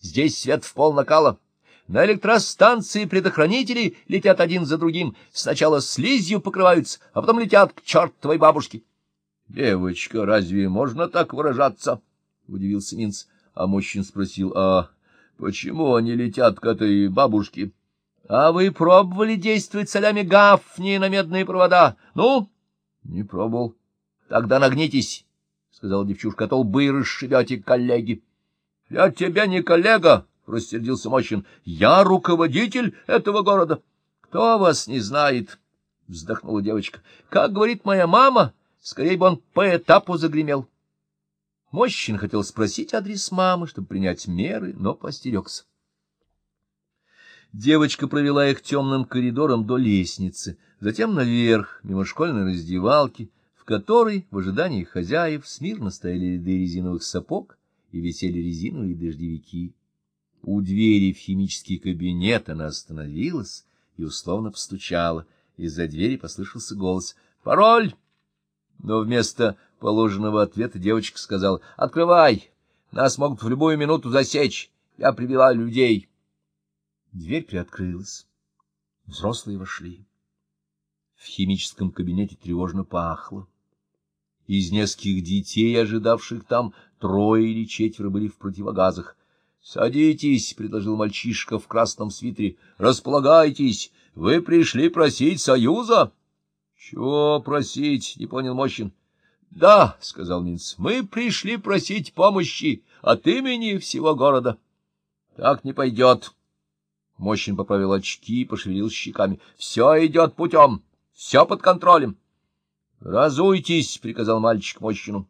Здесь свет в пол накала. На электростанции предохранители летят один за другим. Сначала слизью покрываются, а потом летят к чертовой бабушке. — Девочка, разве можно так выражаться? — удивился Минц. А мужчин спросил, а почему они летят к этой бабушке? — А вы пробовали действовать солями гафни на медные провода? Ну? — Не пробовал. — Тогда нагнитесь, — сказала девчушка, — а то лбы расшибете, коллеги. — Я тебя не коллега, — рассердился Мощин. — Я руководитель этого города. — Кто вас не знает? — вздохнула девочка. — Как говорит моя мама, скорее бы он по этапу загремел. Мощин хотел спросить адрес мамы, чтобы принять меры, но постерегся. Девочка провела их темным коридором до лестницы, затем наверх, мимо школьной раздевалки, в которой, в ожидании хозяев, смирно стояли ряды резиновых сапог и висели резиновые дождевики. У двери в химический кабинет она остановилась и условно постучала. Из-за двери послышался голос «Пароль!» Но вместо положенного ответа девочка сказала «Открывай! Нас могут в любую минуту засечь. Я привела людей». Дверь приоткрылась. Взрослые вошли. В химическом кабинете тревожно пахло. Из нескольких детей, ожидавших там, трое или четверо были в противогазах. — Садитесь, — предложил мальчишка в красном свитере. — Располагайтесь. Вы пришли просить союза? — Чего просить? — не понял Мощин. — Да, — сказал Минц, — мы пришли просить помощи от имени всего города. — Так не пойдет. Мощин поправил очки и пошевелил щеками. — Все идет путем. Все под контролем. — Разуйтесь, — приказал мальчик Мощину. —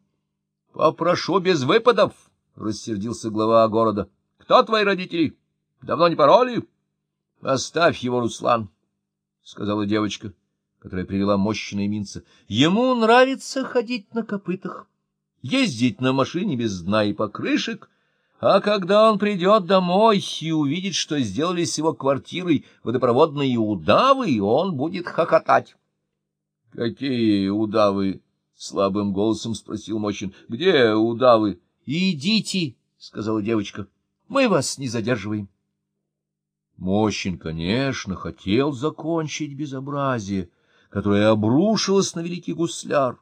Попрошу без выпадов, — рассердился глава города. — кто твои родители? Давно не пароли? — Оставь его, Руслан, — сказала девочка, которая привела мощного минца. — Ему нравится ходить на копытах, ездить на машине без дна и покрышек, а когда он придет домой и увидит, что сделали с его квартирой водопроводные удавы, он будет хохотать. — Какие удавы? — слабым голосом спросил Мощин. — Где удавы? — Идите, — сказала девочка. Мы вас не задерживаем. Мощин, конечно, хотел закончить безобразие, которое обрушилось на великий гусляр.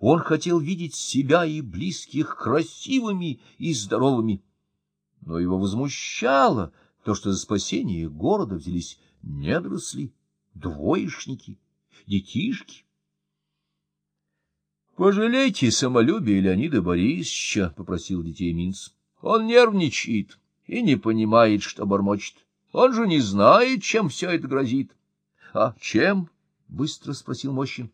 Он хотел видеть себя и близких красивыми и здоровыми. Но его возмущало то, что за спасение города взялись недоросли, двоечники, детишки. — Пожалейте самолюбие Леонида Борисовича, — попросил детей Минц. Он нервничает и не понимает, что бормочет. Он же не знает, чем все это грозит. — А чем? — быстро спросил Мощин.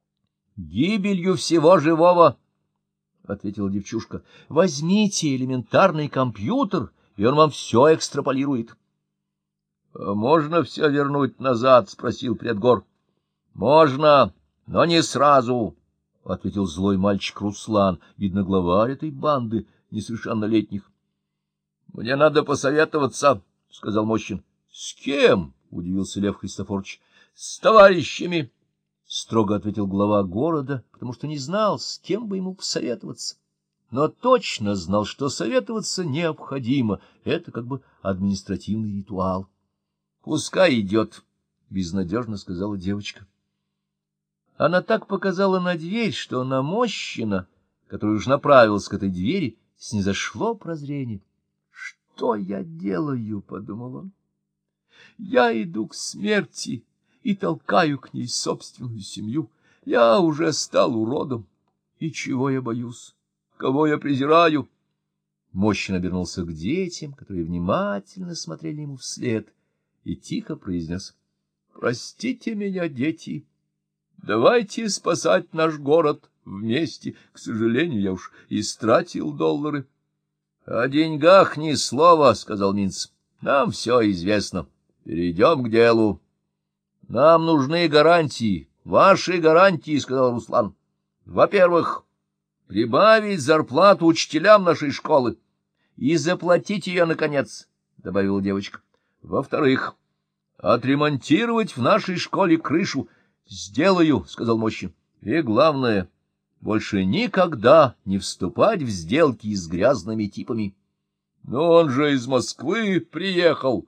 — Гибелью всего живого, — ответила девчушка. — Возьмите элементарный компьютер, и он вам все экстраполирует. — а Можно все вернуть назад? — спросил предгор. — Можно, но не сразу, — ответил злой мальчик Руслан, видно, главарь этой банды, — несовершеннолетних. — Мне надо посоветоваться, — сказал Мощин. — С кем? — удивился Лев Христофорович. — С товарищами, — строго ответил глава города, потому что не знал, с кем бы ему посоветоваться. Но точно знал, что советоваться необходимо. Это как бы административный ритуал. — Пускай идет, — безнадежно сказала девочка. Она так показала на дверь, что на Мощина, который уж направился к этой двери, снизошло прозрение. «Что я делаю?» — подумал он. «Я иду к смерти и толкаю к ней собственную семью. Я уже стал уродом. И чего я боюсь? Кого я презираю?» Мощно обернулся к детям, которые внимательно смотрели ему вслед, и тихо произнес. «Простите меня, дети, давайте спасать наш город» вместе. К сожалению, я уж истратил доллары. — О деньгах ни слова, — сказал Минц. — Нам все известно. Перейдем к делу. — Нам нужны гарантии. Ваши гарантии, — сказал Руслан. — Во-первых, прибавить зарплату учителям нашей школы и заплатить ее, наконец, — добавила девочка. — Во-вторых, отремонтировать в нашей школе крышу. — Сделаю, — сказал Мощин. — И главное — больше никогда не вступать в сделки с грязными типами. Но он же из Москвы приехал,